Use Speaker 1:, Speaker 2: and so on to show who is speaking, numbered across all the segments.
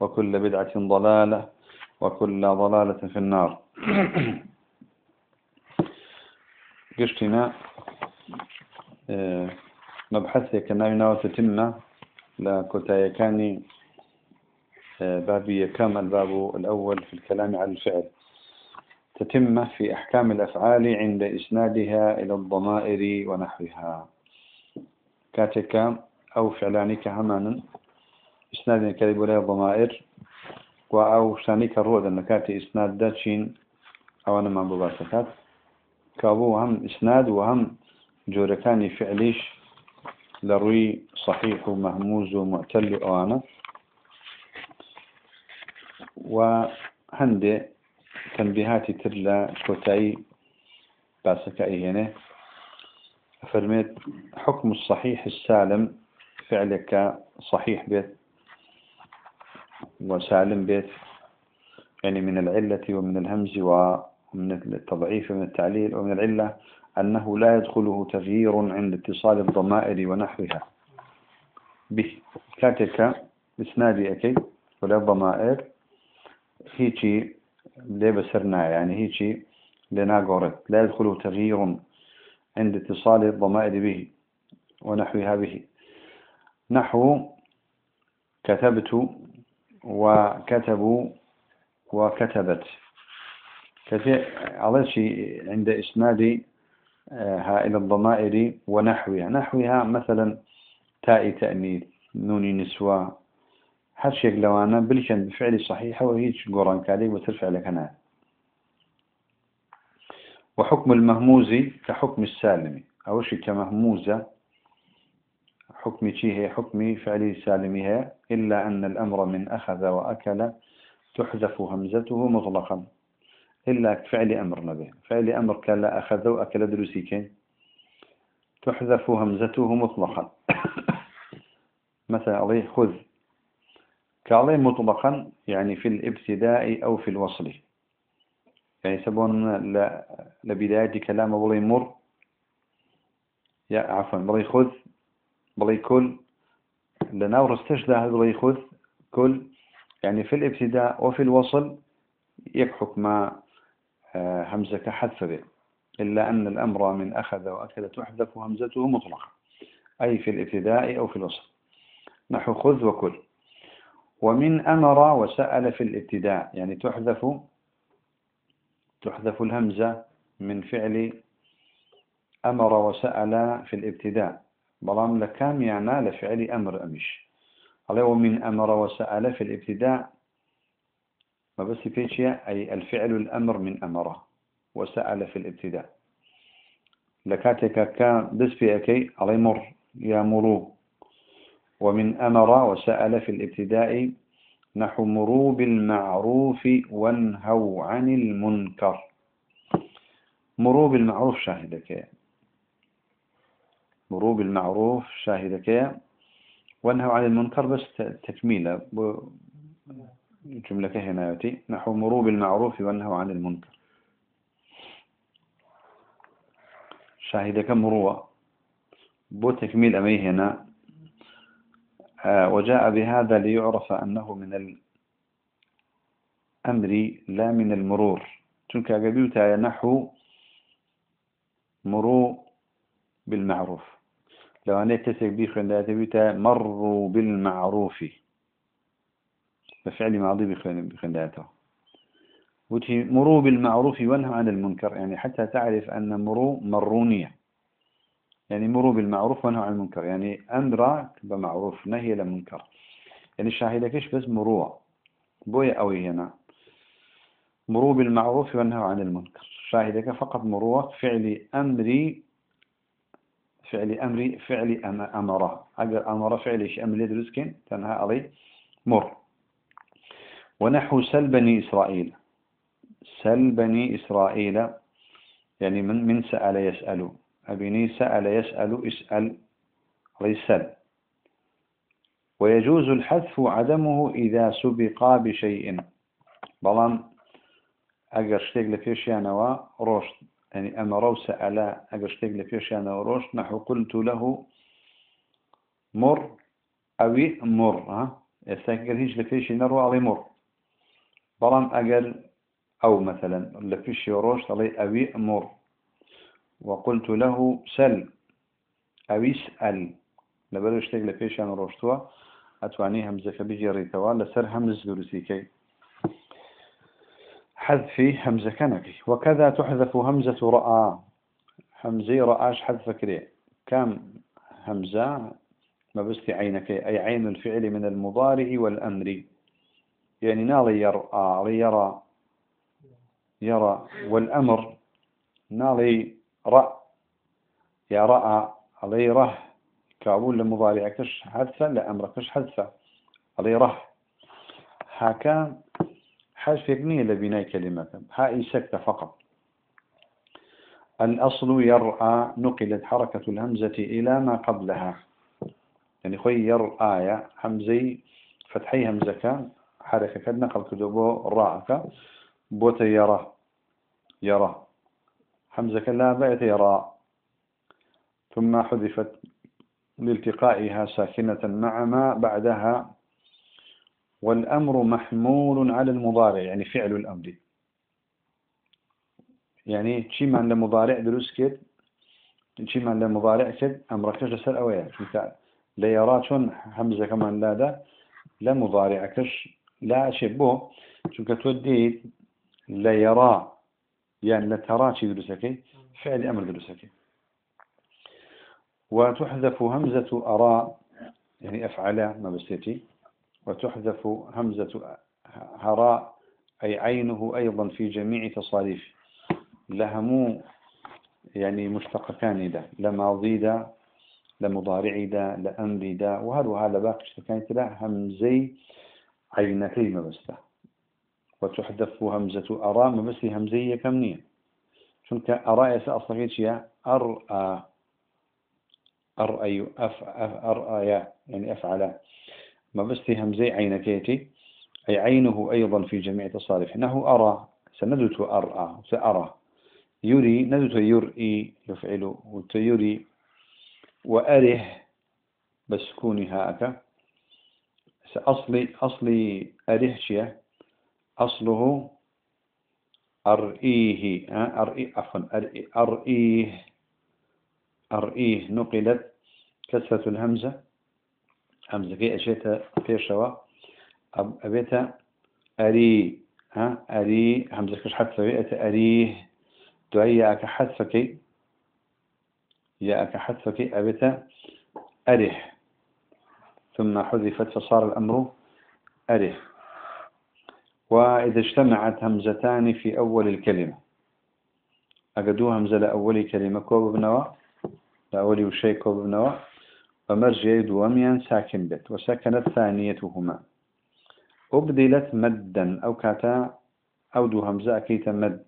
Speaker 1: وكل بدعة ضلالة وكل ضلالة في النار. قشتنا آه، مبحثي كنا وتتمة لكتايا كاني آه، بابي كام الباب الأول في الكلام عن الفعل. تتمة في أحكام الأفعال عند إسنادها إلى الضمائر ونحوها. كاتك أو فعلاني كهمانا إسناد كذب ولا الضمائر وأو شاني كرود النكات إسناد داتشين. أو أنا ما بباسكات كابو هم إسناد وهم جوركاني فعليش. لروي صحيح ومهموز ومعتل أوانا وهندي تنبيهاتي ترلا كوتاي باسكاي هنا. فرميت حكم الصحيح السالم فعلك صحيح بيت. وسالم بيت يعني من العلة ومن الهمز ومن التضعيف ومن التعليل ومن العلة أنه لا يدخله تغيير عند اتصال الضمائر ونحوها. به. كاتك إسنادي أكي ولا الضمائر هيجي ليه بسرنا يعني هيجي لنا قرت لا يدخله تغيير عند اتصال الضمائر به ونحوها به. نحو كتبت وكتبوا وكتبت. كثير على شيء عند إسناد ها إلى الضمائر ونحوها. نحوها مثلا تاء تأنيث نون نسوة هالشيء لو أنا بلشن بفعل صحيحة وهيج قرآن كالي وترفع لك أنا وحكم المهموز كحكم السالم. أو شيء كمهموزة حكم شيء حكم فعل سالمها إلا أن الأمر من أخذ وأكل تحذف همزته مطلقا إلا فعل أمر نبي. فعل أمر كلا أخذ وأكل دروسيكين تحذف همزته مطلقا. مثلا خذ. كالي مطلقا يعني في الإبتداء أو في الوصل. يعني سبون لبداية كلام بلي مر. يا عفوا بلي خذ. بلي كل لنا ورستجده بلي خذ كل يعني في الإبتداء وفي الوصل يكحك ما آه، همزة حذف به. إلا أن الأمر من أخذ وأكل تحذف همزته مطلقا أي في الإبتداء أو في الوصل. نحو خذ وكل. ومن أمر وسأل في الإبتداء يعني تحذف تحذف الهمزة من فعل أمر وسأل في الإبتداء. بلام لكام يعني لفعل أمر أمش عليه ومن أمر وسأل في الابتداء ما بس فيشيا أي الفعل الأمر من أمره وسأل في الابتداء. لكاتك كان بس في أكي علي مر يامروا ومن أمر وسأل في الابتداء نحو مروا بالمعروف وانهوا عن المنكر مروا بالمعروف شاهدك مروا بالمعروف شاهدك وانهوا عن المنكر بس تكميلة جملة هنا يأتي. نحو مروا بالمعروف وانهوا عن المنكر. شاهدك مروا بو تكميل أمي هنا. آه، وجاء بهذا ليعرف أنه من الأمر لا من المرور. تنك قبيوتا نحو مروا بالمعروف. لو أنا تسك بي خنداتا مروا بالمعروف. بفعل ماضي بخنداته وتي مروا بالمعروف وانهوا عن المنكر. يعني حتى تعرف أن مروا مرونية. يعني مروا بالمعروف وانهوا عن المنكر. يعني أمر بمعروف نهي لمنكر يعني الشاهدة كيش بس مروا. بويا أوي هنا. مروا بالمعروف وانهوا عن المنكر. شاهدك فقط مروا؟ فعل أمري فعل أمري فعل أمره. أجر أمر فعل شيء أمر يدرسكن تنهى عليه مر. ونحو سل بني إسرائيل. سل بني إسرائيل. يعني من من سأل يسأل. أبني سأل يسأل اسأل. رسل ويجوز الحذف عدمه إذا سبقا بشيء. بلان. أجر شتيق لفيشيانوا روشت يعني أمر وسأل أجر شتيق لفيشيانوا روشت نحو قلت له مر أوي مر ها؟ يستكر هيش لفيشي نرو علي مر. بلان أجر أو مثلا لفيشي روشت علي أوي مر. وقلت له سل أو اسأل لبرو اشتاق لفيشان روشتوا أتواني همزة بيجي ريتوا لسر همز درسيكي حذف همزة كنكي وكذا تحذف همزة رأى. همزة رآش حذف كري. كم همزة؟ ما بس عينك. أي عين الفعل من المضارع والأمر. يعني نالي يرى يرى. يرى. والأمر. نالي رأ. يا رأى. علي ره كابول لمضارع كش حذفة؟ لأمر كش حذفة؟ علي ره هكا حذف يقنية لبناء كلمة. هاي سكتة فقط. الأصل يرأى نقلت حركة الهمزة إلى ما قبلها. يعني خوي يرأى همزي فتحي همزة حركة كد نقل كدبو راءك بوت يرى يرى. همزة لا بأت يرى. ثم حذفت لالتقائها ساكنة مع ما بعدها والأمر محمول على المضارع يعني فعل الأمر يعني شي من لمضارع دروس كد شي من لمضارع كد أمرك جسر أويا لا يرى شون همزة كمان لا ده لا مضارع كش لا شبه شو كتودي لا يرى يعني لا ترى شي دروسك فعل أمر دروسك. وتحذف همزة أراء يعني أفعل ما بسيتي وتحذف همزة هراء أي عينه أيضا في جميع تصاريف. لهمو يعني مشتقتان دا لماضي دا لمضارع دا لأمر دا. وهذا هذا باقي اشتكانت لا همزي عينتي ما بسته وتحذف همزة أراء ما بس همزية كمنية شنك أراء يسأصلك يا أرأى. أرأي أف أرأي يعني أفعل. ما بس همزي عينكيتي أي عينه أيضا في جميع تصاريف. إنه أرى سندت أرأى سأرى. يري ندت يرئي يفعل وتيري وأره بسكونها أكا أصلي أصلي أره شيء أصله أرئيه أرئي عفوا أرئيه أرئيه نقلت كسرة الهمزة. همزة كي أشيت شوا أبيت أري ها؟ أري همزة كش حذف بيت أريه دعية أك حذفك يا أك حذفك أبيت أريه ثم حذفت فصار الأمر أريه وإذا اجتمعت همزتان في أول الكلمة. أقدوا همزة لأول كلمة كوب بنوا؟ لأولي وشي كوب بنوا؟ ومرجع دواميا ساكن بت وسكنت ثانيتهما. أبدلت مدا أو كاتا أو دو همزة أكيت مد.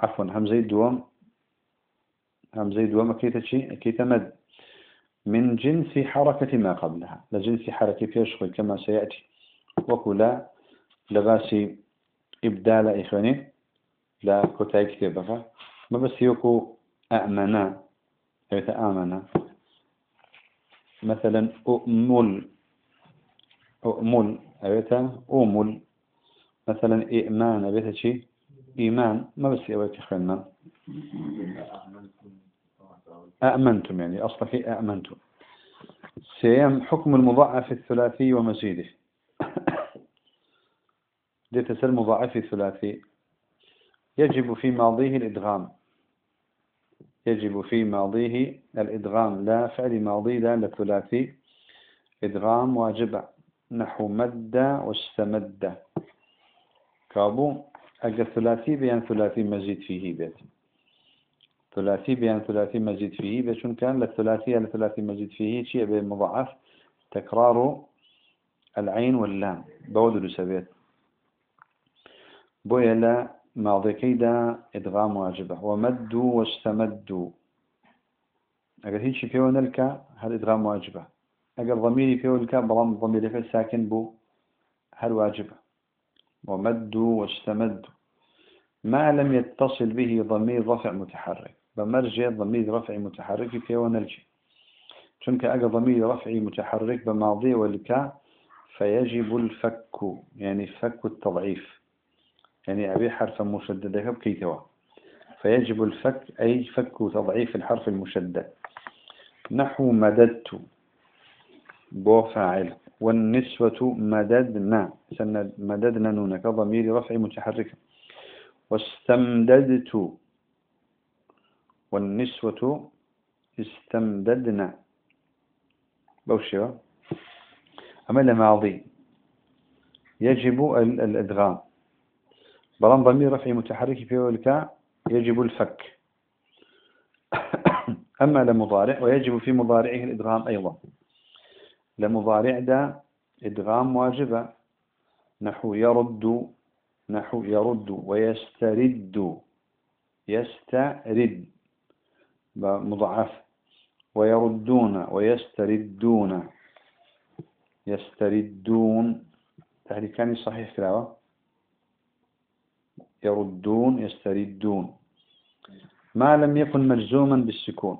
Speaker 1: عفوا همزة دوام همزة دوام أكيت شيء أكيت مد. من جنس حركة ما قبلها. لجنس حركة فيشخل كما سيأتي. وكلا لباسي إبدال إخواني. لا كتاي كتابها ما بس يوكو أأمنا. يتآمنا مثلا أؤمل أؤمل أبيتا أؤمل. مثلا إيمان أبيتا شيء إيمان. ما بس أبيتا خلنا أأمنتم يعني أصلا في أأمنتم سيم حكم المضاعف الثلاثي ومزيده. لتسل مضاعف الثلاثي. يجب في ماضيه الإدغام. يجب في ماضيه الإدغام. لا فعل ماضي لا لثلاثي إدغام واجب. نحو مد واستمد كابو أجل ثلاثي بيان ثلاثي مزيد فيه بيت. ثلاثي بيان ثلاثي مزيد فيه بيت. كان؟ للثلاثي لثلاثي مزيد فيه. شيء بالمضاعف تكرار العين واللام. بود سبيت بويا لا ماضي كيدا إدغام واجبة ومدوا واستمدوا أقل هيك في ونلك هل إدغام واجبة أقل ضميري في ونلك بلام ضميري في ساكن بو هل واجبة ومدوا واستمدوا ما لم يتصل به ضمير رفع متحرك. بمرجع ضمير رفع متحرك في ونلك چونك أقل ضمير رفع متحرك بماضي والكا فيجب الفك يعني فك التضعيف. يعني أبي حرف مشدد بكيتوا فيجب الفك أي فك تضعيف الحرف المشدد. نحو مددت. بو فاعل. والنسوة مددنا. مددنا نون كضمير رفع متحرك واستمددت. والنسوة استمددنا. بوشوا أما الماضي. يجب الإدغام. بلان ضمير رفع متحرك في الكاء يجب الفك. أما لمضارع ويجب في مضارعه الإدغام أيضا. لمضارع دا إدغام واجبة. نحو يرد نحو يرد ويسترد. يسترد. مضاعف ويردون ويستردون. يستردون. تحريكان صحيح كلاوة يردون يستردون. ما لم يكن مجزوما بالسكون.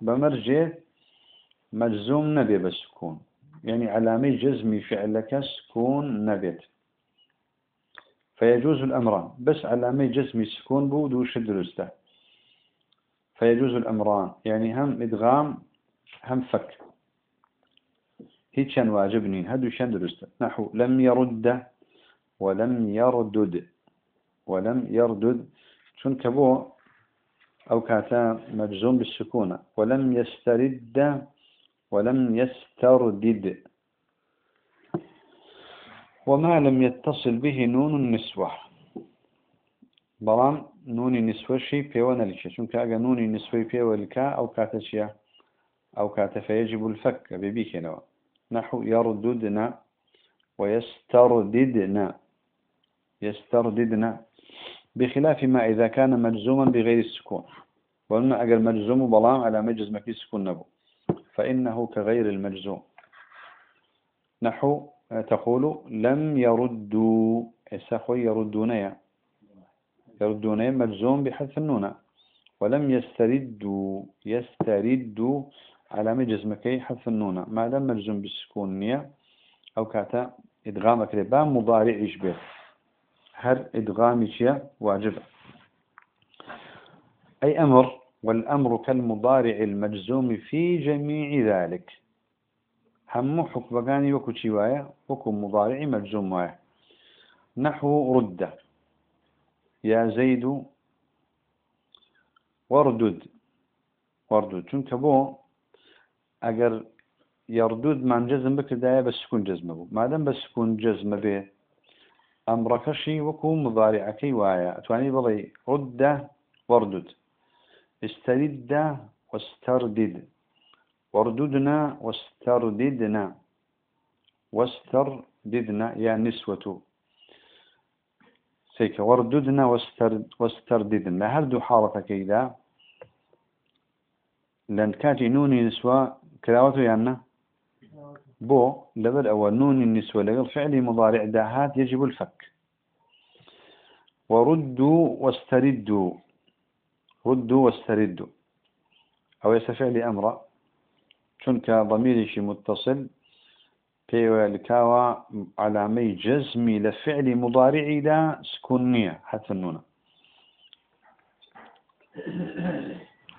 Speaker 1: بمرجع مجزوم نبي بالسكون. يعني علامة جزم فعلك سكون نبيت فيجوز الأمران. بس علامة جزم سكون بود وش درسته فيجوز الأمران. يعني هم إدغام هم فك. هيتشان واجبني هدو شان درسته نحو لم يرد ولم يردد. ولم يردد. شون كبو أو كاتا مجزوم بالسكونة. ولم يسترد ولم يستردد. وما لم يتصل به نون النسوة. بلان نون النسوة شي بيوانا لك شون كاقا نون النسوة بيوالكا أو كاتا شيا؟ أو كاتا فيجب الفك. ببيك نوا نحو يرددنا ويسترددنا. يسترددنا. بخلاف ما إذا كان مجزوما بغير السكون. وقلنا أجل مجزوم بلام على مجز مكي سكون نبو. فإنه كغير المجزوم نحو تقول لم يردوا. إساخوي يردون يردون مجزوم بحذف النون. ولم يستردوا. يستردوا على مجز مكي حذف النون. ما لم مجزوم بالسكون نية أو كاتا إدغامك لبا مضارع يشبه. هر إدغامي شيء واجب. أي أمر والأمر كالمضارع المجزوم في جميع ذلك. هم حكبقاني وكو شوايا وكو مضارع مجزوم وايا. نحو رد يا زيد وردد وردد چونك بو اگر يردود من جزم بك دايا بس سكون جزم بو. مادام بس سكون جزم به أمركشي وكو مضارعكي وايا. أتواني بضي رد وردد. استرد واستردد. ورددنا واسترددنا. واسترددنا يا نسوة. سيك ورددنا واسترد واسترددنا. هل دو حالة كيدا لأن كاتي نوني نسوة كلاوته يعني بو لبر أو نون النسوة لغل فعل مضارع داهات يجب الفك. وردوا واستردوا. ردوا واستردوا. أو يستفعل أمر چونك ضمير شي متصل. في الكاوى علامي جزمي لفعل مضارع لا سكونية حتى النون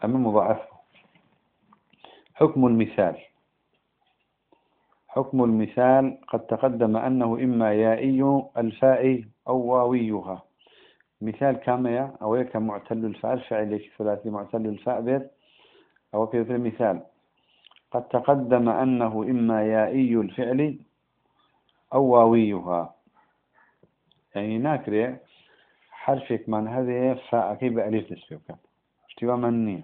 Speaker 1: أما مضاعف حكم المثال. حكم المثال قد تقدم أنه إما يائي الفاء أو واويها. مثال كامية أو هيك معتل الفاء الفعل ثلاثي معتل الفاء بيت أو كيف المثال قد تقدم أنه إما يائي الفعل أو واويها. يعني ناكري حرفك من هذه فاء كيف بألف تسبيبك اشتوى مني.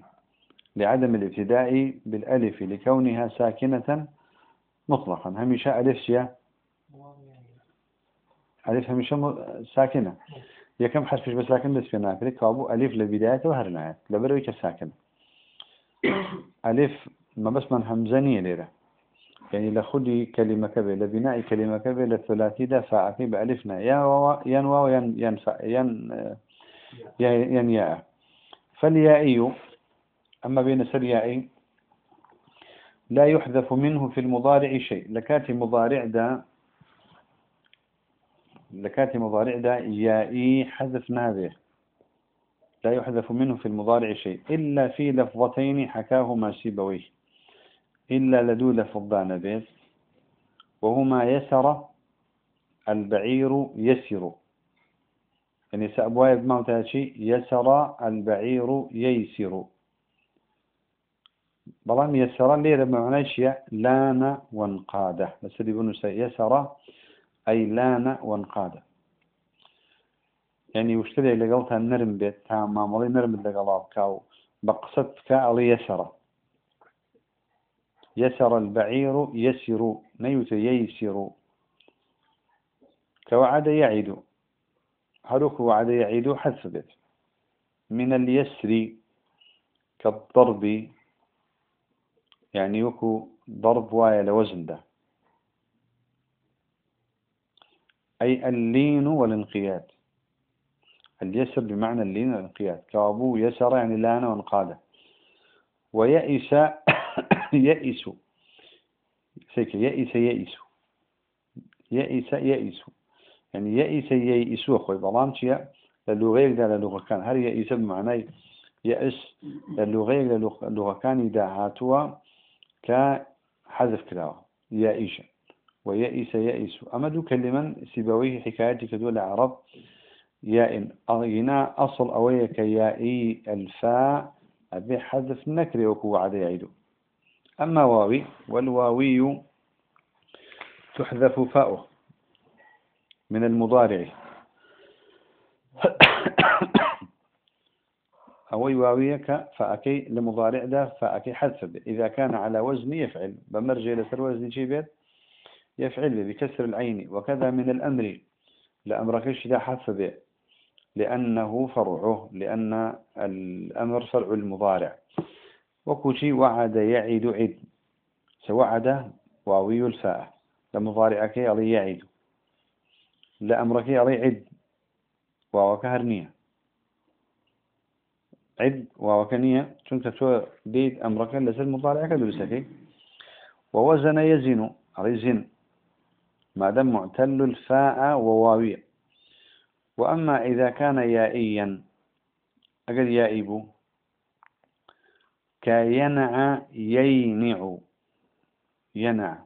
Speaker 1: لعدم الابتداء بالألف لكونها ساكنة مطلقا. هميشا ألف شيا ألف هميشه ساكنة. يا كم حرف بس ساكن بس في ناكري كابو. ألف لبداية وهرناية لبروي كساكن ألف ما بس من همزانية ليرة. يعني لخدي كلمة كبيرة لبناء كلمة كبيرة للثلاثي ده فاعتي بألفنا يا واو ين واو ين ين ين ين, ياء فاليائي أما بين سريائي لا يحذف منه في المضارع شيء. لكاتي مضارع ده لكاتي مضارع ده يائي حذف نابه لا يحذف منه في المضارع شيء. إلا في لفظتين حكاهما سيبويه إلا لدو لفظان بيت وهما يسر البعير يسر. يعني سأبواي بموتاشي يسر البعير ييسر. بلام يسر ليه؟ معنى شيء لأن وانقادة. بس اللي بنو يسر أي لأن وانقادة. يعني وشتري اللي قلتها نرم بيت؟ تام مامولي نرم اللي قلاب كاو بقصد كألي يسر يسر البعير يسر. نيوت ييسر. كوعد يعيد هروك وعد يعيد حذف بيت. من اليسر كالضرب يعني يكو ضرب وايا لوزن ده. أي اللين والانقياد. اليسر بمعنى اللين والانقياد. كابو يسر يعني لأن وانقاده. ويئس يئس. سيك يئس يئس. يئس يئس. يعني يئس يئس. أخوي بلام شيء للغة ده للغة كان. هل يئس بمعنى يئس؟ للغة للغة كان إذا هاتوا كحذف كلاوة يائشة ويئس يئس أما دو كلمة سيبويه حكايتي كدول عرب يائن. أغنى أصل أويك يائي الفاء أبي حذف نكري وكو عاد يعيدو أما واوي والواوي تحذف فاؤه من المضارع. أو واويك فأكي لمضارع ده فأكي حذف إذا كان على وزن يفعل. بمرجع لسر وزن جيبت يفعل بكسر العين. وكذا من الأمر. لأمرك ده حذف به؟ لأنه فرعه. لأن الأمر فرع المضارع. وكوشي وعد يعيد عد. سوعد واوي الفاء. لمضارعك علي يعيد لأمرك علي عد. وكهرنيه عد ووكنية چونك تو ديت أمرك لسر مضارع كدرسكي ووزن يزن علي زن. ما دام معتل الفاء وواوية وأما إذا كان يائيا أقل يائب. كينع يينع. ينع.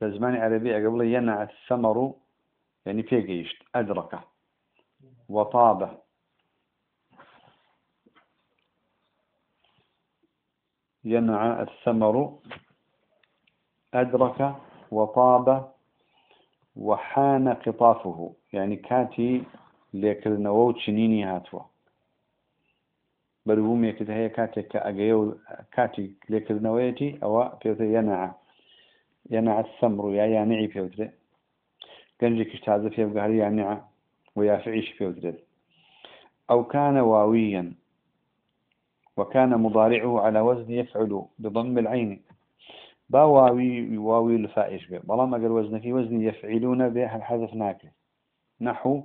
Speaker 1: بزمان عربي قبل ينع الثمر يعني في جيشت أدرك. وطاب ينع الثمر أدرك وطاب وحان قطافه. يعني كاتي ليكرنوو تشنيني هاتوا. بلوم يكده هي كاتي كأجيو كاتي ليكرنويتي أو بيوتي ينع ينع الثمر يا يانعي بيوتي كنجي كشتازة في بقهر يانع ويافعيش بيوتي أو كان واويا. وكان مضارعه على وزن يفعل بضم العين. با واوي الفائش به بلا ما قال وزن في وزن يفعلون به الحذف ناكل نحو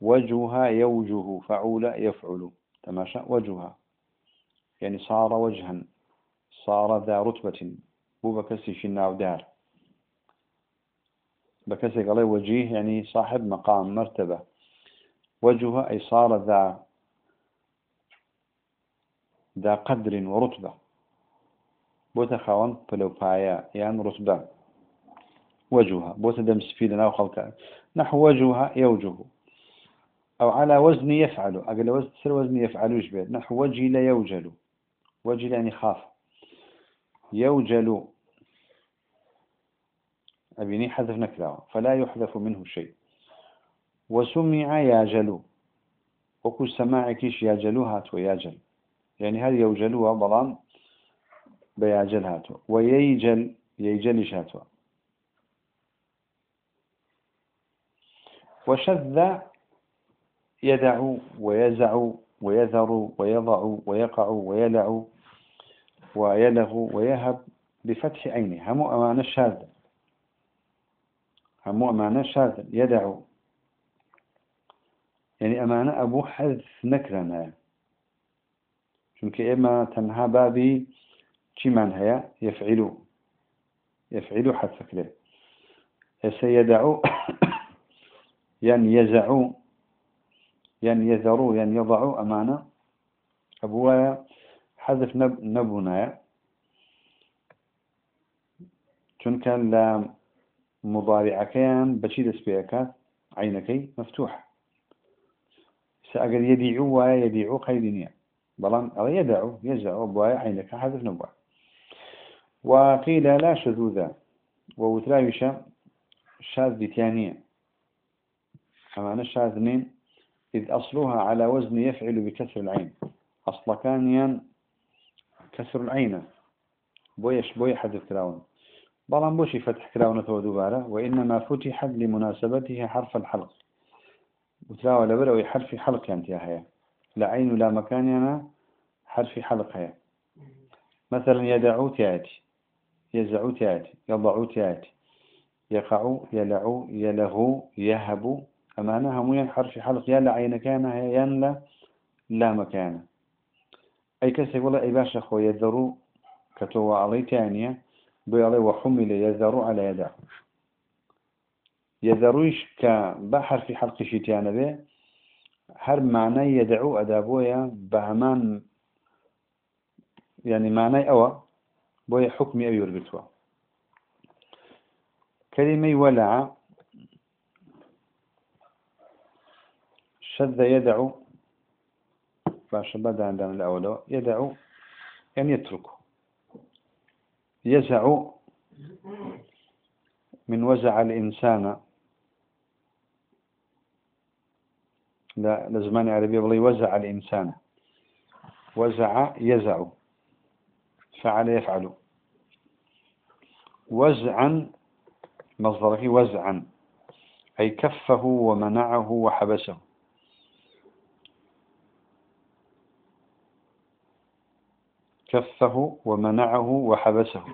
Speaker 1: وجهها يوجه فعول يفعل. تماشى وجهها يعني صار وجها. صار ذا رتبة. بو بكسي شنا دار. بكسي قال وجيه يعني صاحب مقام مرتبة. وجهها أي صار ذا ذا قدر ورتبة. بوتا خاون بايا يعني رتبة. وجهها بوتا دم سفيدنا وخلقها نحو وجهها يوجه. أو على وزن يفعل. أقل وزن سر وزن يفعل يشبه نحو وجل يوجل. وجل يعني خاف. يوجل. أبيني حذف نكرة. فلا يحذف منه شيء. وسمع ياجل. وكل سماعكيش ياجلو هات وياجل يعني هل يوجلوها بلان بياجل هاتو ويجل يجلش هاتو وشذ يدع ويزع ويذر ويضع ويقع ويلع ويلغ ويهب بفتح عينه. هم أمان الشاذ هم أمان الشاذ يدع يعني أمانة أبو حذف نكرنا. چونك إما تنها بابي من هي يفعل يفعل حذفك له سيدع ين يزع ين يذر ين يضع أمانة أبوها حذف نب نبونا چونك لا مضارع كان بشي دس بيكات عينكي مفتوح سأقل يدعو ويدعو قيدنيا بلان أو يدعو يزع بوايا عينك حذف نبوة. وقيل لا شذوذ ووتراوش شاذ بتانية أمانة شاذنين إذ أصلها على وزن يفعل بكسر العين. أصل كان كسر العين. بويش بوي حذف كراون. بلان بوشي فتح كراونة ودوبارة وإنما فتحت لمناسبته حرف الحلق. وتلاوى لبروي حرف حلق يا هيا. لا عين لا مكان أنا حرف حلق هيا مثلا يدعو تياتي يزعو تياتي يضع تياتي يقع يلع يلهو يهب. أمانة همين حرف حلق يا لا عين كان هيا لا مكان. أي كسي ولا أي باشا خو يذرو كتوى علي تانية بيالي وحمل يذرو على يدعو. يذرويش كبحر في حلق شيتيانا به هر معنى يدعو أدابويا بهمان يعني معنى أوا بويا حكمي أو يربطوا كلمة ولع شذ يدعو باشا بدأ عندنا الأول يدعو يعني يترك يزع من وزع الإنسان لا لزمان عربي بلي وزع الإنسان. وزع يزع. فعل يفعل. وزعا مصدره وزعا. أي كفه ومنعه وحبسه. كفه ومنعه وحبسه.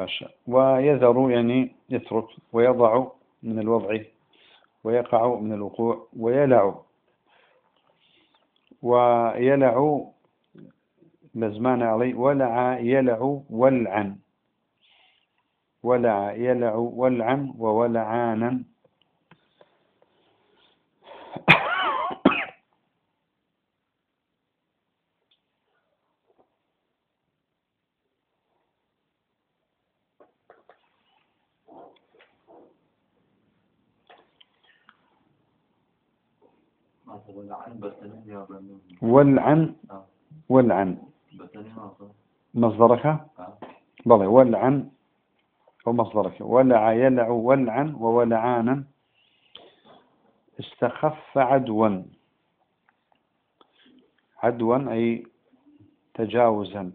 Speaker 1: باشا ويذر يعني يترك ويضع من الوضع ويقع من الوقوع ويلع. ويلع لزمان علي ولع يلع ولعا. ولع يلع ولعا وولعانا. والعن والعن. مصدرك؟ بلى والعن أو مصدرك ولع يلع والعن وولعانا استخف عدوا. عدوا أي تجاوزا.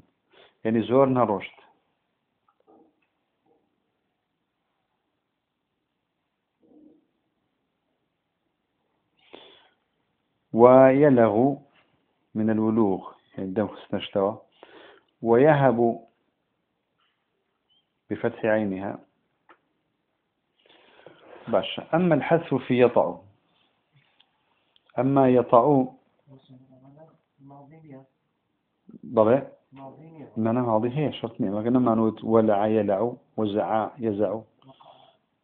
Speaker 1: يعني زورنا رشد ويلغ من الولوغ يعني الدم خسنشتوى ويهب بفتح عينها. باشا أما الحذف في يطع أما يطع بلى معنى ماضي هي شرط ما قلنا معنوت ولع يلع وزع يزع.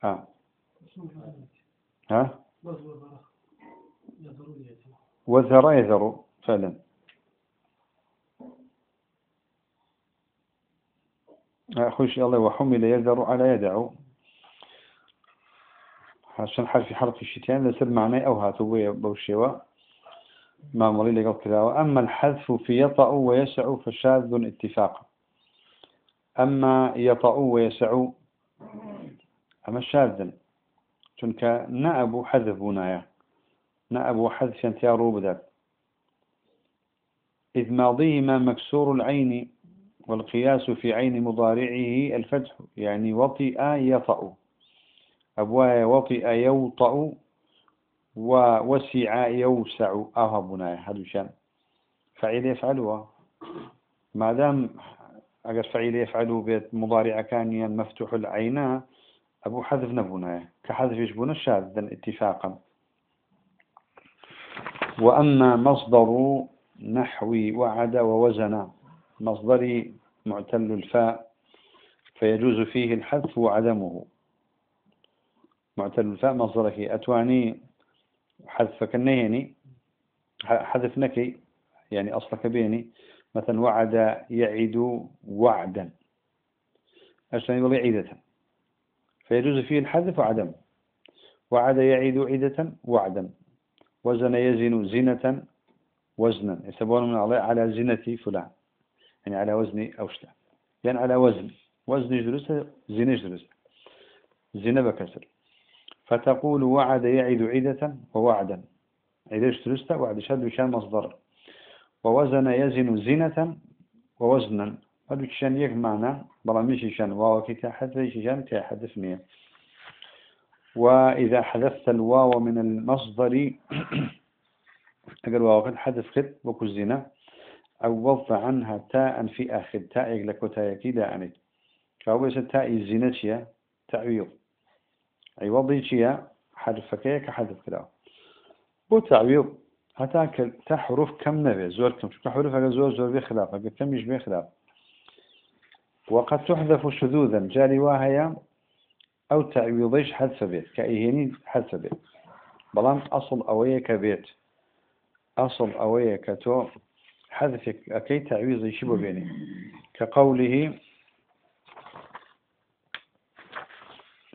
Speaker 1: آه. ها؟ وذر يذر فعلا. خوش الله وحمل يذر على يدع عشان حرف حرف الشتان لسر معناه أو هاتوا بوشيوا ما مولي لقل كذا. أما الحذف في يطأ ويسع فشاذ اتفاقا أما يطأ ويسع أما شاذ. چونك نأبو حذف بنايا نأبو حذف ينتيارو بدات إذ ماضيهما مكسور العين والقياس في عين مضارعه الفتح يعني وطئ يطأ. أبوايا وطئ يوطأ ووسع يوسع. أهبنا هذا شان فعيل يفعلها ما دام أجر فعيل يفعله بيت مضارع كان مفتوح العين أبو حذف نبونا. كحذف يشبون شاذا اتفاقا. وأما مصدر نحو وعد ووزن. مصدر معتل الفاء فيجوز فيه الحذف وعدمه. معتل الفاء مصدره أتواني حذفك النهيني حذف نكي يعني أصلك بيني. مثلا وعد يعد وعدا. أشتني يقول عيدة. فيجوز فيه الحذف وعدم وعد يعيد عيدة وعدا. وزن يزن زنة وزنا يسبون من الله على زنة فلان يعني على وزن أوشتا يعني على وزن وزن جلوس زين جلوس زين بكسر. فتقول وعد يعد عيدة ووعدا. عيدة جلوس وعد شد كان مصدر. ووزن يزن زينة ووزنا. هذا كشان يك معنى بلا مش شأن واو كي تحذف شأن تحذف نية وإذا حذفت الواو من المصدر واو قد حذف خد وكزينة عوضت عنها تاء في آخر تاء لك وتاء كده يعني. كاوبس تاء الزينة تعويض. عوضي شيا حذف كيك حذف كده. بو تعويض حتى تحرف كم نبي؟ زور كم؟ شو حروف هذا زور زور بخلاف كم مش بخلاف وقد تحذف شذوذا. جاري واهيا أو تعويضيش حذف بيت. كأيهني حذف بيت. بلان أصل أوية كبيت. أصل أوية كتو حذفك أكي تعويض يشبه بيني. كقوله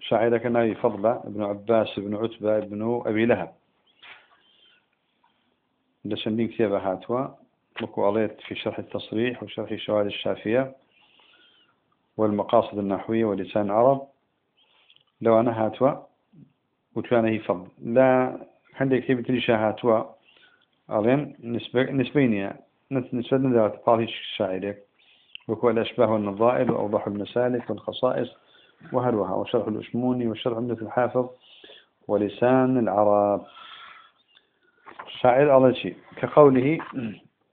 Speaker 1: شاعرك ناوي فضلة ابن عباس ابن عتبة ابن أبي لهب. لسندين كتابة هاتوا عليت في شرح التصريح وشرح شوال الشافية والمقاصد النحوية ولسان العرب لو أنا هاتوا وكان هي فضل. لا عندك كتابة تريشا هاتوا؟ ألين نسبينية نسبة ذات طاهي الشاعر وكو الأشباه والنظائر وأوضح المسالك والخصائص وهروها وشرح الأشموني وشرح عمدة الحافظ ولسان العرب شاعر على شيء كقوله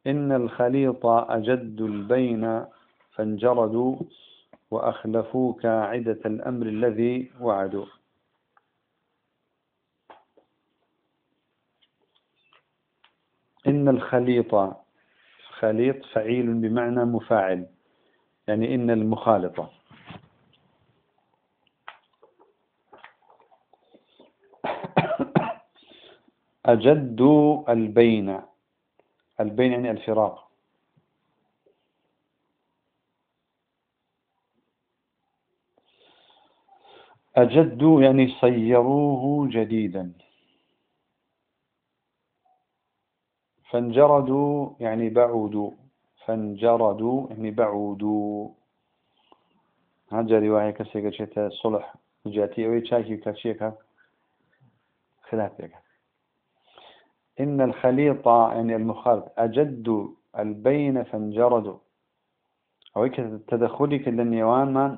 Speaker 1: إن الخليط أجد البين فانجردوا وأخلفوك عدة الأمر الذي وعدوا إن الخليط خليط فعيل بمعنى مفاعل يعني إن المخالطة. أجد البين البين يعني الفراق. أجد يعني صيروه جديدا. فانجردوا يعني بعودوا. فانجردوا يعني بعودوا. هذا رواية كسيكا شتا صلح. جاتي أوي شاكي كاشيكا خلافك إن الخليط يعني المخالط أجد البين فانجردوا. أو تدخلك للنيوان من؟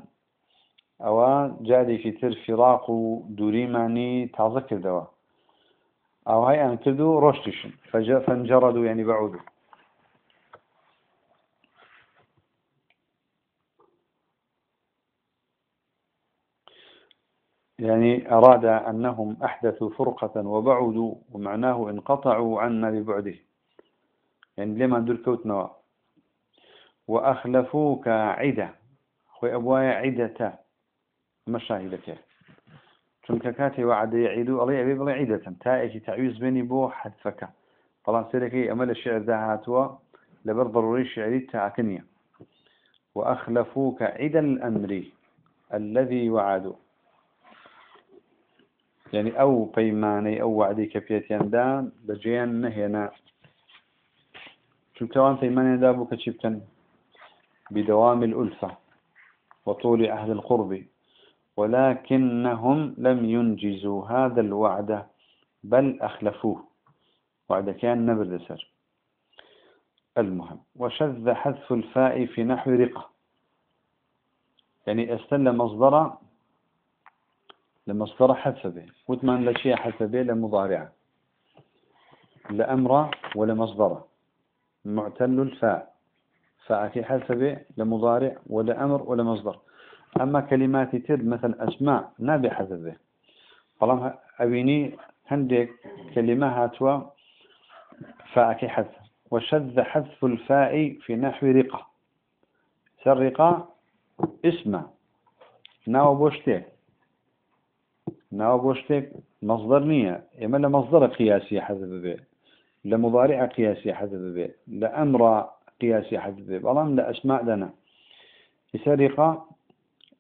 Speaker 1: أو جاري في تر فراق دوري ماني تعذكر دوا أو هاي أن كدو رشتشن فانجردوا يعني بعودوا. يعني أراد أنهم أحدثوا فرقة وبعدوا ومعناه انقطعوا عنا ببعده يعني لما ندور كوتنا وأخلفوك عدة. خوي أبوايا عدة مشاهدك چونکە کاتی وعدە يعيد الله أبي بڵێ عيدة تائێکی تعويز بيني بو حذفك طبعا سيركي أمل الشعر ده هاتوا لبر ضروري شعري تاكنية وأخلفوك عدا الأمر الذي وعدوا. يعني أو بيماني أو وعدي كفيتيان دا بجيان نهينا شو كوان بيماني دا بو كتشبكن بدوام الألفة وطول عهد القرب. ولكنهم لم ينجزوا هذا الوعد بل أخلفوه. وعد كأن نبر سر. المهم وشذ حذف الفاء في نحو رقة يعني استل مصدر لمصدر حذف به وثمان لشيء حذف به لمضارعة لأمر ولا مصدر. معتل الفاء. فاء في حذف به لمضارع ولا أمر ولا مصدر. أما كلمات تر مثل أسماء نابي حذف به فلما أبيني عندك كلمة هاتوا في حذف. وشذ حذف الفاء في نحو رقة. سر رقة اسم ناو بوشتك ناو بوشتك مصدر نية. إما لمصدر قياسي حذف به. لمضارع قياسي حذف به. لأمر قياسي حذف به. بلام لأسماء لنا رقة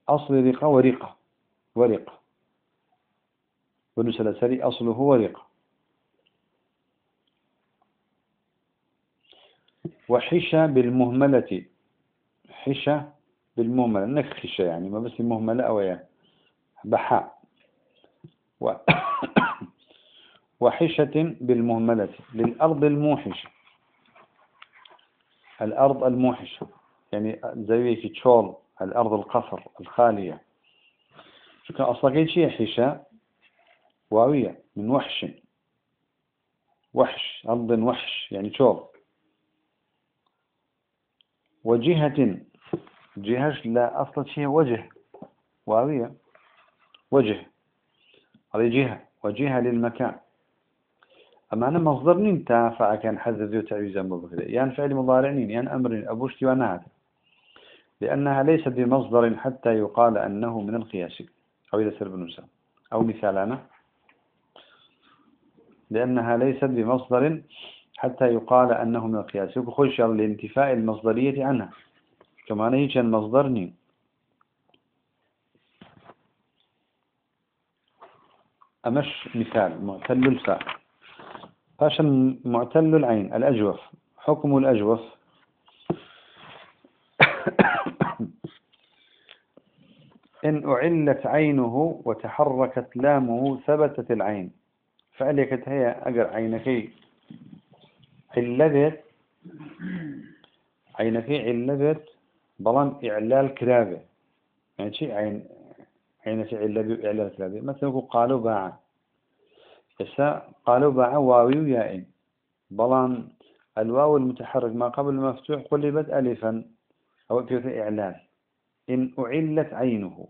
Speaker 1: أصل رقة ورقة. ورقة. ونسل سري أصله ورقة. وحشة بالمهملة. حشة بالمهملة. نكخشة يعني ما بس المهملة أو يعني. بحاء و وحشة بالمهملة. للأرض الموحشة. الأرض الموحشة. يعني زي في تشول. الأرض القصر الخالية. شكرا. أصلا شيء حشة واوية من وحش. وحش أرض وحش يعني تشول وجهة جهة لا أصل شيء وجه واوية. وجه هذه جهة وجهة للمكان. أما أنا مصدر نين تافع كان حذف ذو تعويزا مبغضة يعني فعل مضارع نين يعني أمر أبوشتي ونهات لأنها ليست بمصدر حتى يقال أنه من القياس. أو إذا سر بن أو مثالنا لأنها ليست بمصدر حتى يقال أنه من القياس. وخش لانتفاء المصدرية عنها. كما نيجي المصدر نين أمش مثال. معتل الفاء. فاشا معتل العين. الأجوف. حكم الأجوف. إن أعلت عينه وتحركت لامه ثبتت العين. فعليك هي أجر عينك. علبت عينك علبت بلان إعلال كرابة يعني شيء عين عينك علبة إعلال كرابة مثلا قالوا باع يسا قالوا باع واوي ويائن بلان الواو المتحرك ما قبل المفتوح قلبت ألفا. أو في إعلال. إن أعلت عينه.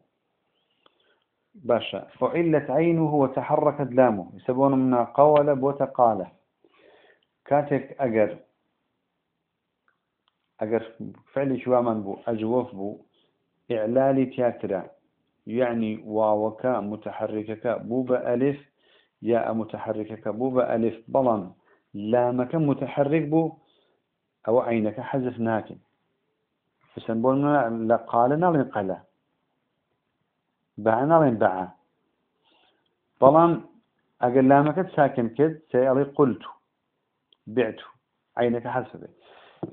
Speaker 1: باشا. أعلت عينه وتحركت لامه. يسبون من قولب وتقاله كاتك أجر. أجر فعل شو من بو؟ أجوف بو. إعلالي تياترا. يعني واوكا متحركك. بوبا ألف ياء متحركك. بوبا ألف بلان لامك متحرك بو. أو عينك حذف ناكن فسنبون لنقلا بعنا لنبعا بلان أقل لامك ساكن كد سيالي قلت بعت عينك حسبه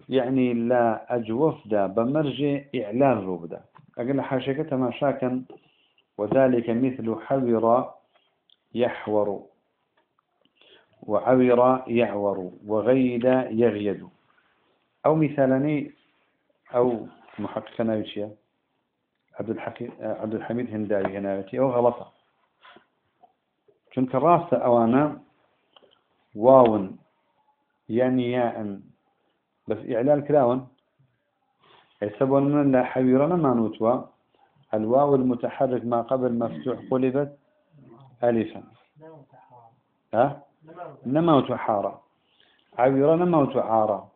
Speaker 1: يعني لا أجوف دا بمرجع إعلان روب دا أقل حاشك تماشاكا وذلك مثل حذر يحور. وعور يعور. وغيد يغيد. أو مثالني أو محققنا وشيا عبد الحكي عبد الحميد هنداوي هناوتي أو غلطة. چونك راست أوانا واون يعني ياء بس إعلال كراون يسبون من لا حويرنا ما نوتوا الواو المتحرك ما قبل مفتوح قلبت ألفا. ها؟ نموت حارة. عويرة نموت عارة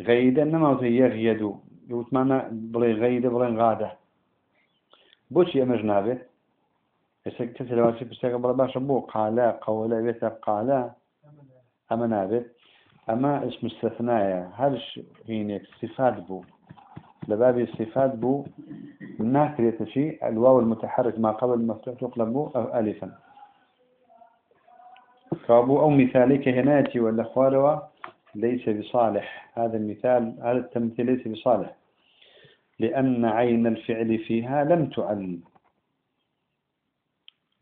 Speaker 1: غيدة نموت يغيد. يوتمانا بلي غيدة بلي غادة. بوش يا مجنابه يسكت لواسي بستقبل باشا بو قالا قولا بيتا قالا. أما نابت أما اسم استثناء هرش هينيك صفات بو. لباب الصفات بو. ناكرية شيء الواو المتحرك ما قبل المفتوح تقلب بو ألفا. كابو أو مثالك هناتي ولا خواروا ليس بصالح. هذا المثال هذا التمثيل ليس بصالح. لأن عين الفعل فيها لم تعل.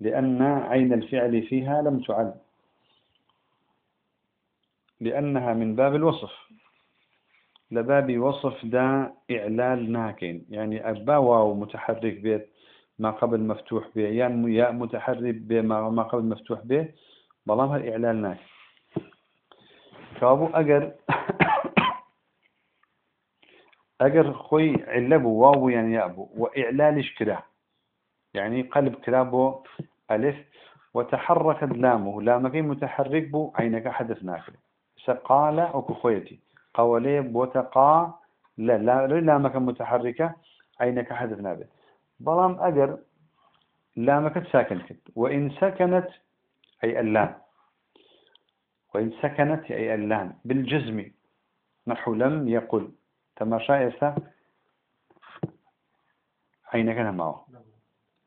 Speaker 1: لأن عين الفعل فيها لم تعل. لأنها من باب الوصف. لباب وصف دا إعلال ناكين. يعني أبا واو متحرك بيت ما قبل مفتوح به يعني ياء متحرك بما ما قبل مفتوح به بلام هالإعلال ناكين. كابو أجر أجر خوي علبو واو يعني يابو وإعلال كرا يعني قلب كرابو ألف. وتحركت لامه لامك متحرك بو عينك حدث ناكل سقال أو كخويتي قولي بوتقا لا لا لامك متحركة عينك حدث نابت بلام أجر لامك ساكن كت. وإن سكنت أي اللام. وإن سكنت أي اللام. بالجزم. نحو لم يقل. إسا عينك معه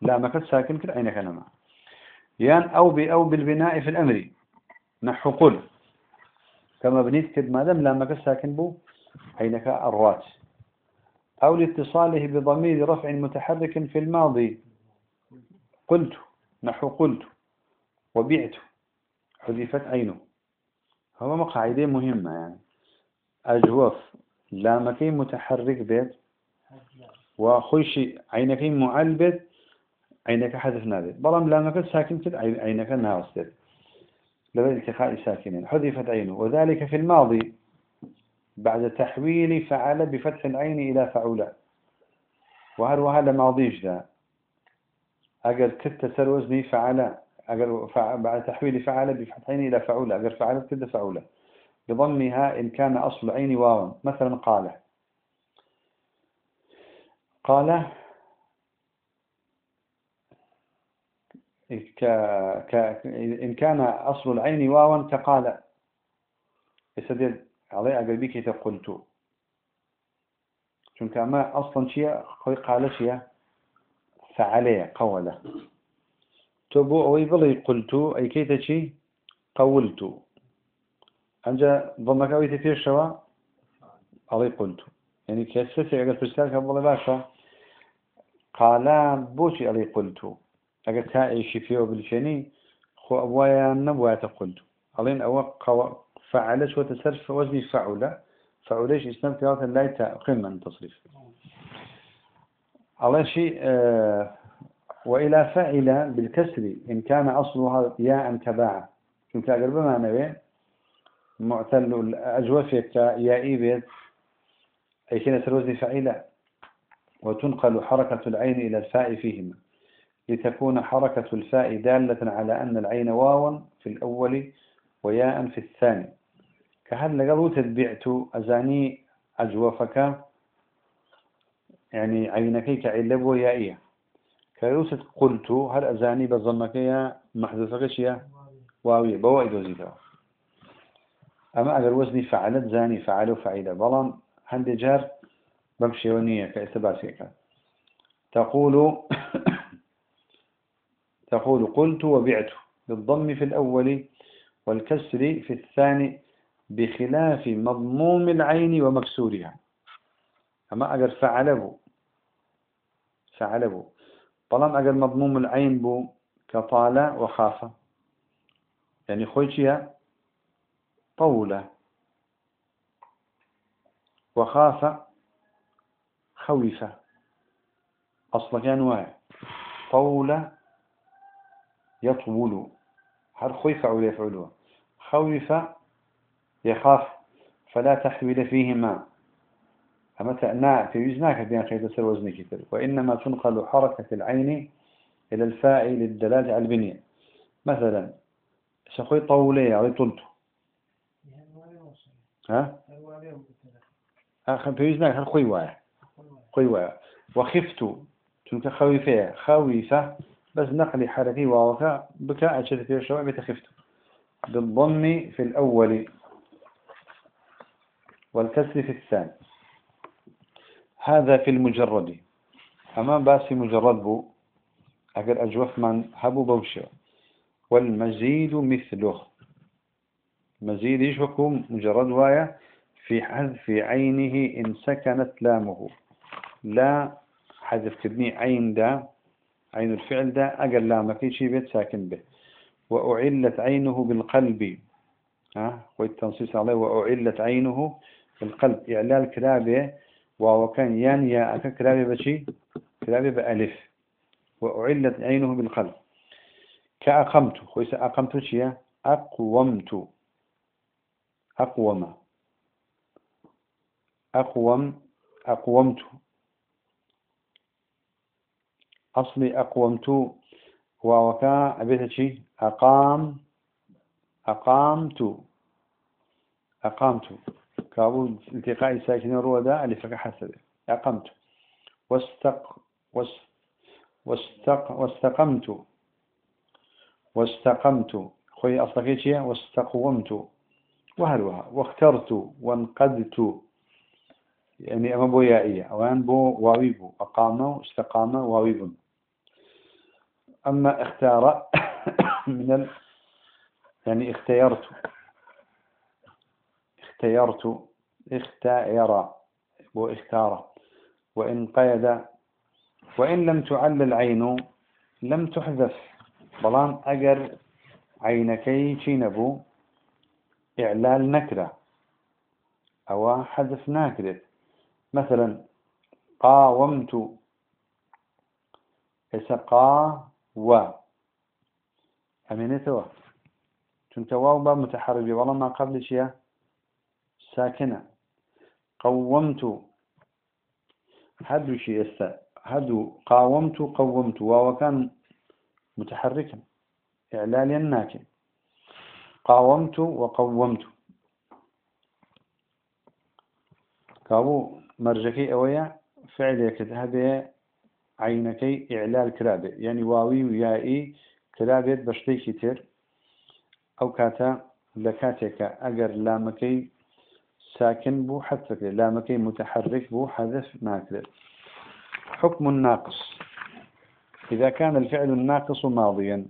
Speaker 1: لامك ساكن كت عينك معه يان أو بأو بالبناء في الأمر. نحو قل كما بنيت كد ما دام لامك ساكن بو عينك الرات أو لاتصاله بضمير رفع متحرك في الماضي. قلت نحو قلت وبعت. حذفت عينه. هو مقاعدة مهمة يعني أجوف. لامكي متحرك بيت. وخشي عينكي معلبت عينك حذف نابت بلام لامك ساكن كد عينك ناوستت لبعد التقاء ساكنين. حذفت عينه. وذلك في الماضي. بعد تحويل فعل بفتح العين إلى فعولة. وهل وهذا ماضيش ذا أجر كت سر وزني فعل أجر فع... بعد تحويل فعل بفتح عين إلى فعولة. أجر فعل كد فعولة. بضمها إن كان أصل عين واوا مثلا قال قال ك... ك... إن كان أصل العين واوا كقال. يسدد علي أقل قلت. چونك ما أصلا شيء؟ قال شيء. فعليه قوله. تبو أوي بلي قلت. أي كيتا شيء قولت. أنجا ضمك أوي تفير شوا علي قلت يعني كسسي أقل فرسالك أبو باشا قال بوشي علي قلت اگر تا ايشي فيه بالشني خو ابوايا نبوايا تقلت علين أو قو فعلش وتسرف وزني فعلة فعلش اسلام ثلاثة لا يتقيم من تصريف على شيء آه وإلى فعل بالكسر إن كان أصلها ياء تباعا كنت أقرب ما نبي معتل يائي بيت أي كانت وزن فعيلة وتنقل حركة العين إلى الفاء فيهما. لتكون حركة الفاء دالة على أن العين واوا في الأول وياء في الثاني. كهل لقلو تتبعت أزاني أجوفك يعني عينكي كعلب ويائية كيوسد قلت هل أزاني بظنك يا محذوفك يا واوية؟ بوائد وزيدها أما أقل وزني فعلت زاني فعلوا فعيلة بلان هندي جار بمشي ونية كإثباتك تقول تقول قلت وبعت بالضم في الأول والكسر في الثاني بخلاف مضموم العين ومكسورها. أما أجر فعله فعله طالما أجر مضموم العين بو كطال وخاف يعني خويتها طولة. وخاف أصلا كان واحد طولة يطول. هل خوف أو يفعله خوف يخاف. فلا تحويل فيهما. أما تأناء في وزناك بين خيط سر وزن كثير وإنما تنقل حركة العين إلى الفاء للدلالة على البنية. مثلا سخوي طولية على طولته. ها؟ أخذ في وزناك هل خوي واحد خوي واحد وخفت. تلك خويفة خويفة. بس نقل حركي ووفاء بكاء أشد في الشوائب بتخفت بالضم في الأول. والكسر في الثاني. هذا في المجرد. أما باسي مجرد بو. أقل أجوف من هبو بوشا والمزيد مثله. مزيد يشوكم مجرد وايا في حذف عينه إن سكنت لامه. لا حذف كدني عين دا عين الفعل ده أقل لا ما في شيء بيت ساكن به. وأعلت عينه بالقلب. ها؟ والتنصيص عليه. وأعلت عينه بالقلب. إعلال كرابة وكان يان يا أكا كرابة بشي؟ كرابة بألف. وأعلت عينه بالقلب. كأقمت. خويس أقمت شيء أقومت. أقوم. أقوم. أقومت. أصلي أقومت. ووكا. أبيت شيء أقام. أقامت. أقامت. كابو التقاء ساكن رودا. ألفك حسب أقمت. واستق واستق واستقمت. واستقمت. خوي شيء واستقومت. وهلوها. واخترت وانقدت يعني أما بويائية أوان بو واويبو. أقام واستقام واويب أما اختار من ال... يعني اختيرت. اختيرت. اختائر واختار وإن قيد. وإن لم تعل العين لم تحذف. بلان أجر عينكي تشينبو إعلال نكرة أو حذف ناكرة. مثلا قاومت إسقا و أمينته كنت واو متحرك والله ما قبل شيء ساكنة. قومت. هدو شيء است. هدو. قاومت قومت. واو كان متحركا. إعلاليا ناكن قاومت وقومت. كابو مرجكي أويا فعليك هذا عينكي إعلال كرابة يعني واوي ويائي كرابة بشتي كتير. أو كاتا لكاتك أجر لامكي ساكن بو حذفك لامكي متحرك بو حذف ناكر حكم الناقص. إذا كان الفعل الناقص ماضيا.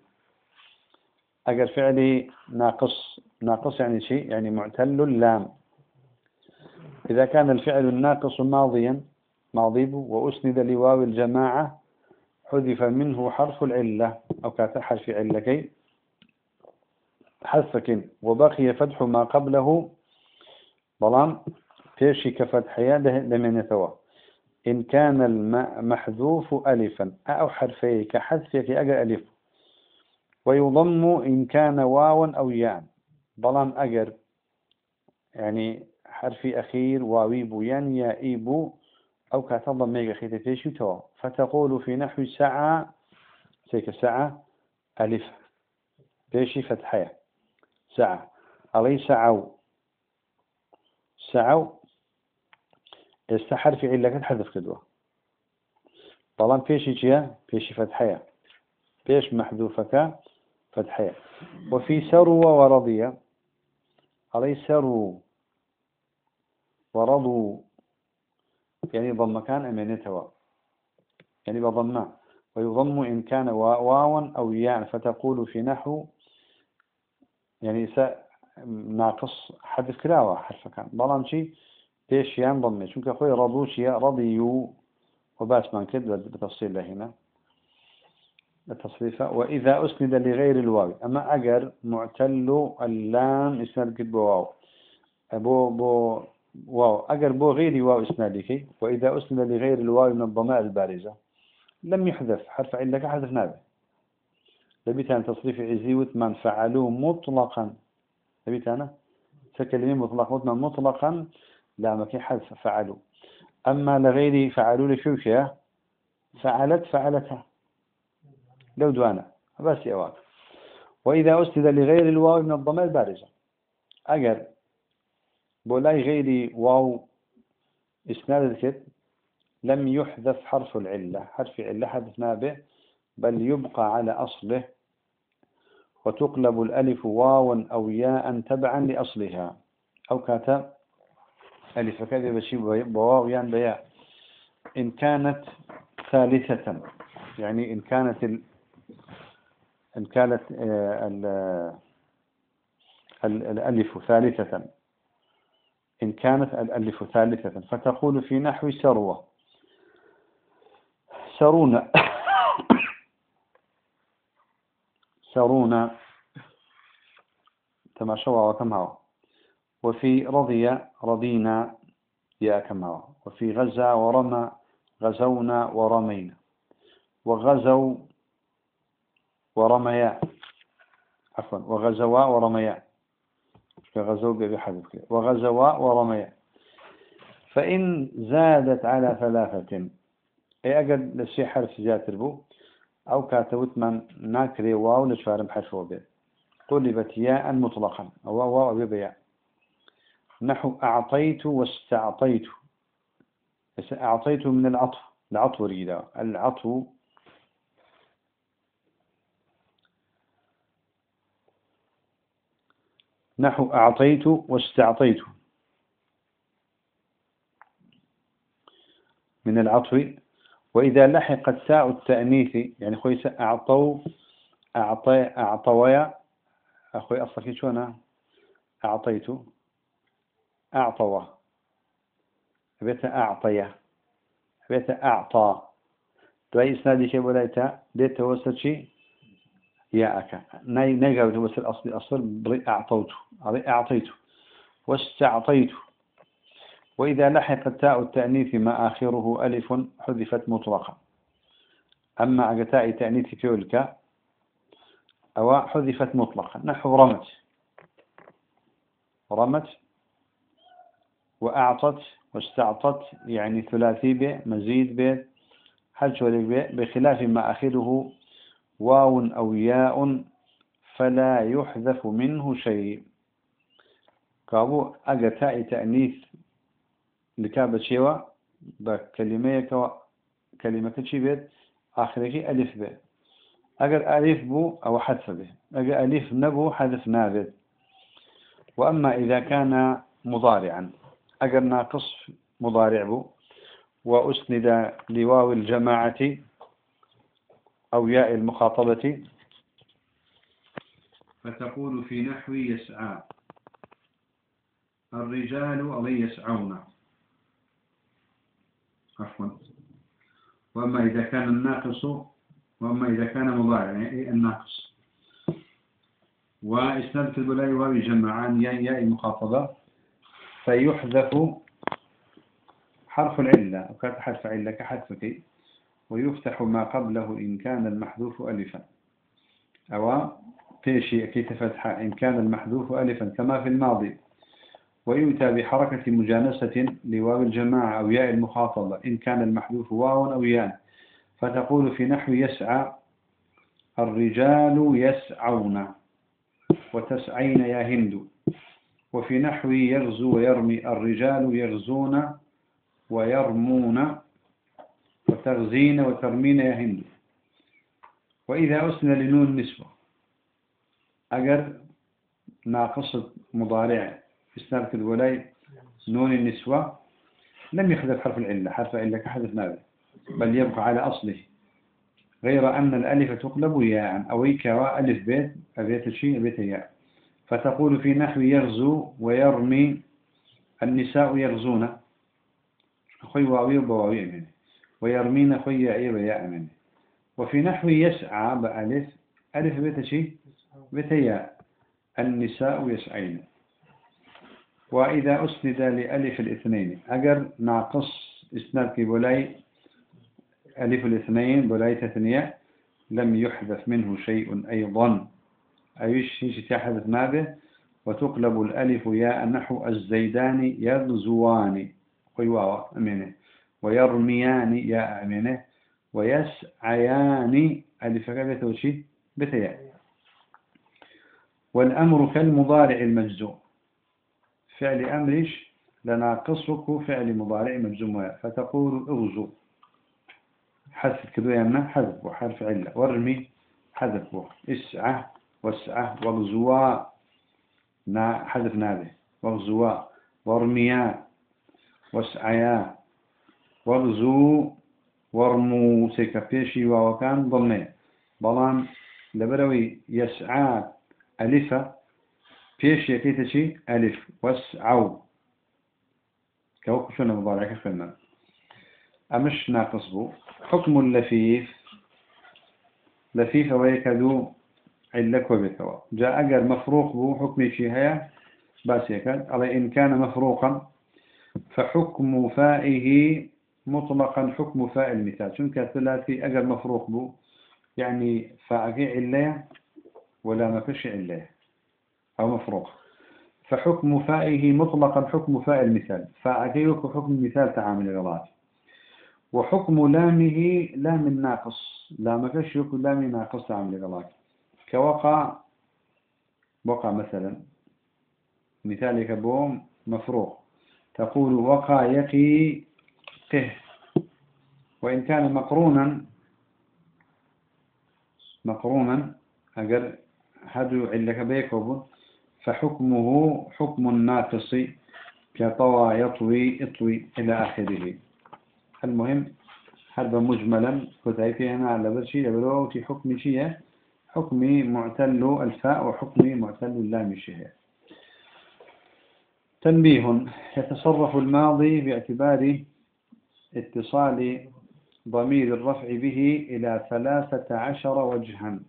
Speaker 1: أجر فعلي ناقص ناقص يعني شيء يعني معتل اللام إذا كان الفعل الناقص ماضيا ماضي وأسند لواو الجماعة حذف منه حرف العلة. أو كات حرف علكي حذفك. وبقي فتح ما قبله. بلان فيشي كفتح يده لمن يتوى إن كان المحذوف ألفا. أو حرفي كحذفك أجر ألف. ويضم إن كان واوا أو ياء. بلان أجر يعني حرفي أخير واوي بويان يائي بو أو كاتضم ميغا خيطة فيشي تو. فتقول في نحو ساعة تلك ساعة ألف. فيشي فتحية. ساعة. علي ساعة ساعة استحر في علة حذف كدوة طالما فيشي جيا فيشي فتحية. فيش محذوفك فتحية وفي سرو ورضية علي سرو ورضوا. يعني ضم كان أمينتوا يعني بضمنا ويضم إن كان واوا أو ياء. فتقول في نحو. يعني ناقص حدث كلاوة حرف كان. بلان شي بيش يان ضمي. شو كأخوي رضوش يا رضيو. وباس ما كد بتفصيل هنا التصريفة وإذا أسند لغير الواو. أما أجر معتل اللام إسناد كد بواو. أبو بو واو. أجر بو غير واو إسنادك. وإذا أسند لغير الواو من الضمائر البارزة لم يحذف. حرف علك حذف نابه لبيت أن تصريف عزي وثمان فعلوه مطلقا. لبيت أنا؟ سكلمين مطلق مطلقا لا مكي حذف. فعلوا أما لغير فعلوا لشوشة فعلت فعلتها. لو دوانا. بس يا وإذا أسند لغير الواو من الضمائر البارزة أجر. بولاي غيري واو إسناد الكت لم يحذف حرف العلة. حرف علة حذفنا به. بل يبقى على أصله. وتقلب الألف واوا أو ياء تبعا لأصلها. أو كاتب ألف كذا بشي بواو يان بياء. إن كانت ثالثة. يعني إن كانت. إن كانت آه، ال... الألف ثالثة. إن كانت الألف ثالثة فتقول في نحو سروة. سرونا سرونا تماشوا وكم هو وفي رضي رضينا يا كما وفي غزة ورمى غزونا ورمينا. وغزوا ورميا عفوا وغزوا ورميا كغزوا بحذف وغزوا ورميا فإن زادت على ثلاثة أي أجد لشي حرف جاتر بو أو كاتبت من ناكري واو لشفارم حشو به قلبت ياء مطلقا. أو واو بيا نحو أعطيت واستعطيت. أعطيت من العطف. العطف ريدا العطف نحو أعطيت واستعطيت. من العطف وإذا لحقت تاء التأنيث يعني خوي أعطوا أعطي أعطويا أخوي أصلك شو أنا؟ أعطيت. أعطوا. بيت أعطيا بيت أعطى. دواي إسنادي كي ولايتا بيت وصل شي ياك ناي نجاوب وصل أصلي أصل بري أعطوت أعطيت واستعطيت وإذا لحق تاء التأنيث ما آخره ألف حذفت مطلقا. أما أجتاء تأنيث فيولك أو حذفت مطلقا. نحو رمت. رمت وأعطت واستعطت يعني ثلاثي ب مزيد ب حج ب بخلاف ما آخره واو أو ياء فلا يحذف منه شيء. كابو أجتاء تأنيث لكابة شيوا بكلمة كلمة شي بيت آخره ألف ب أجر ألف بو أو حذف به. أجر ألف نبو حذف نابد وأما إذا كان مضارعا أجر ناقص مضارع بو. وأسند لواو الجماعة أو ياء المخاطبة. فتقول في نحو يسعى. الرجال أو يسعون. عفوا. وأما إذا كان الناقص وأما إذا كان مضارع يعني الناقص؟ وإسناد البلاء واو جمعان ياء ياء المخاطبة. فيحذف حرف العلة أو حرف علة كحذفك. ويفتح ما قبله إن كان المحذوف ألفا. أو تيشي كيف فتح إن كان المحذوف ألفا كما في الماضي. ويؤتى بحركة مجانسة لواو الجماعة أو ياء المخاطبة إن كان المحذوف واو أو ياء. فتقول في نحو يسعى الرجال يسعون وتسعين يا هند. وفي نحو يغزو ويرمي الرجال يغزون ويرمون. وتغزين وترمين يا هند وإذا أسن لنون النسوة أجر ناقصة مضارع. إسناد الولاي نون النسوة. لم يحذف حرف العلة. حرف العلة كحذف نابل بل يبقى على أصله. غير أن الألف تقلب ياء. أو كواء ألف بيت. أبيت شيء بيت ياء فتقول في نحو يغزو ويرمي. النساء يغزون. خوي واوي وبواوي منه ويرمين خوي ياء وياء منه وفي نحو يسعى بألف ألف بيت شيء بيت ياء النساء يسعين. وإذا أسند لألف الاثنين. أجر ناقص إسناد بولاي ألف الاثنين بولاي تثنية لم يحذف منه شيء أيضا. أيش شيء تحذف ما به وتقلب الألف ياء نحو الزيدان يغزوان. قيواوا أمينة. ويرميان يا أمينه ويسعيان ألف كبت وشي بتياء والأمر كالمضارع المجزوم. فعل أمرش لناقصك فعل مضارع مجزوم. فتقول اغزو. حذف كذو يمنا حذف. وحرف علة. وارمي حذف. اسعى واسعى. واغزوا. نا حذف نابه واغزوا. وارميا واسعيا. واغزو وارمو سيكا بيشي وكان ضمني. بلان لبروي يسعى ألفة بيش يكيت شيء ألف وسعو كوكو شنو مضارع كفلنا أمش ناقص بو حكم اللفيف. لفيف ويكدو علك وبثوا جاء أجر مفروق بو حكمي فيها بس يكاد على إن كان مفروقا فحكم فائه مطلقا حكم فاء المثال شنك ثلاثي أجر مفروق بو. يعني فاعقي عليه ولا ما فيش عليه أو مفروق. فحكم فائه مطلقا حكم فاء المثال فاعقي حكم المثال تعامل الغلط. وحكم لامه لام الناقص. لا ما فيش يكون لام ناقص تعامل الغلط. كوقع وقع مثلا. مثالك بوم مفروق. تقول وقع يقي قه وإن كان مقرونا مقرونا أجر هدو علك بيكوب فحكمه حكم الناقص كطوى يطوي اطوي إلى آخره. المهم حرب مجملا كتايفي هنا على برشي لبلوتي حكم شيء حكم معتل الفاء وحكم معتل اللام شيء. تنبيه. يتصرف الماضي باعتبار اتصال ضمير الرفع به إلى ثلاثة عشر وجها.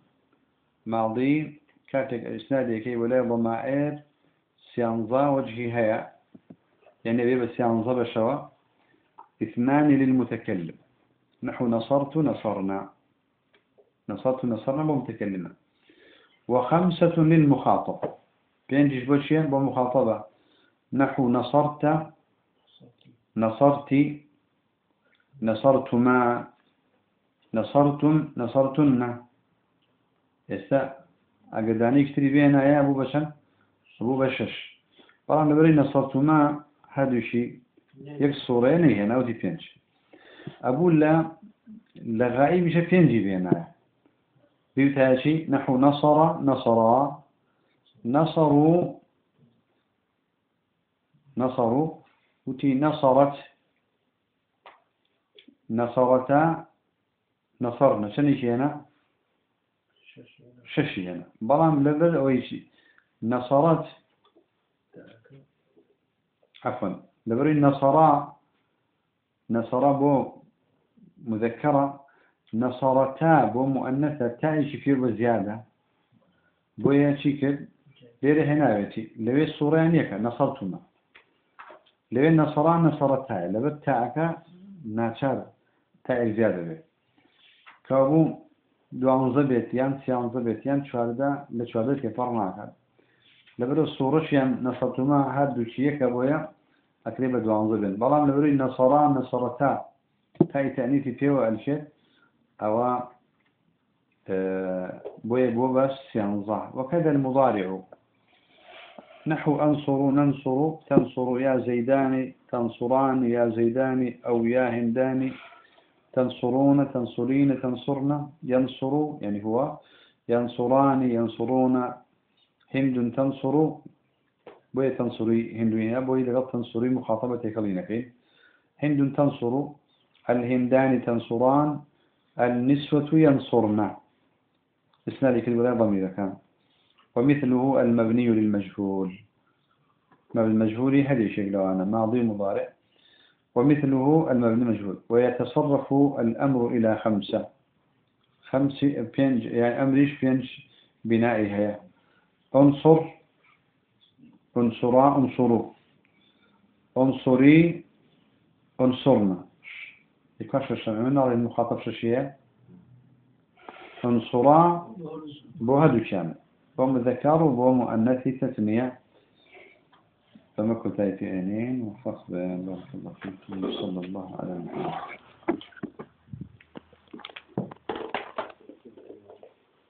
Speaker 1: ماضي كاتك إسنادي كي ولا ضمائر سيانظا وجهي هيا. يعني بيبا سيانظا بشوا. اثنان للمتكلم. نحو نصرت نصرنا. نصرت نصرنا بمتكلمة. وخمسة للمخاطب. بينجيش بوشيان بمخاطبة. نحو نصرت نصرتي. نصرت ما نصرتم نصرتن. يسا أقداني كتري بينا يا أبو بشن أبو بشش طبعا لبري نصرت ما هذا شيء يك صورين هي ناودي فينج أبو لا لغائي مش فينجي بينا بيوتاشي نحو نصر نصرا نصروا نصروا وتي نصرت نصرتا نصرنا. شنو هنا؟ ششي هنا. بلام لبل ويشي نصرت. عفوا. لبري نصرا نصرا بو مذكرة. نصرتا بو مؤنثة. تعيش في بزيادة بو يشكل ليري هنا بيتي لوي الصورة يعني نصرتما لوي نصرا نصرتا. لبت تاعك ناشر تا زیاده بێت کابوو دوانزە بێت یان سیانزە بێت یان چواردە لە چواردە تێپەڕ ناکات لەبرە سوورەشیان نەسەتومە هەردووچی یەکە بۆیە ئەکرێ بە دوانزە بێت بەڵام لەبروی نەسەڕان نەسەڕەتا تای تەنیتی پێوە ئەلشێت ئەوە بۆیە بۆ بەس سیانزە وكذا المضارع نحو أنصروا ننصر تنصر يا زيدان تنصران يا زيدان أو يا هندان تنصرون تنصرين تنصرن ينصر يعني هو ينصران ينصرون هند تنصر بوي تنصري هندوين بوي لغت تنصري مخاطبة كلينك هند تنصر الهندان تنصران النسوة ينصرن. اسمع في الولاء ضمير كان. ومثله المبني للمجهول. مبني المجهول هذه شيء لو أنا ماضي مضارع. ومثله المبني مجهول ويتصرف الأمر إلى خمسة. خمس بينج يعني أمريش بينج بنائها؟ انصر انصرا انصروا. انصري انصرنا. يكاش الشمعون على المخاطب ششية انصرا. بوهدو كامل. بو مذكر وبو مؤنث تثنية فما في عينين وفخ بارك الله فيكم صلى الله على محمد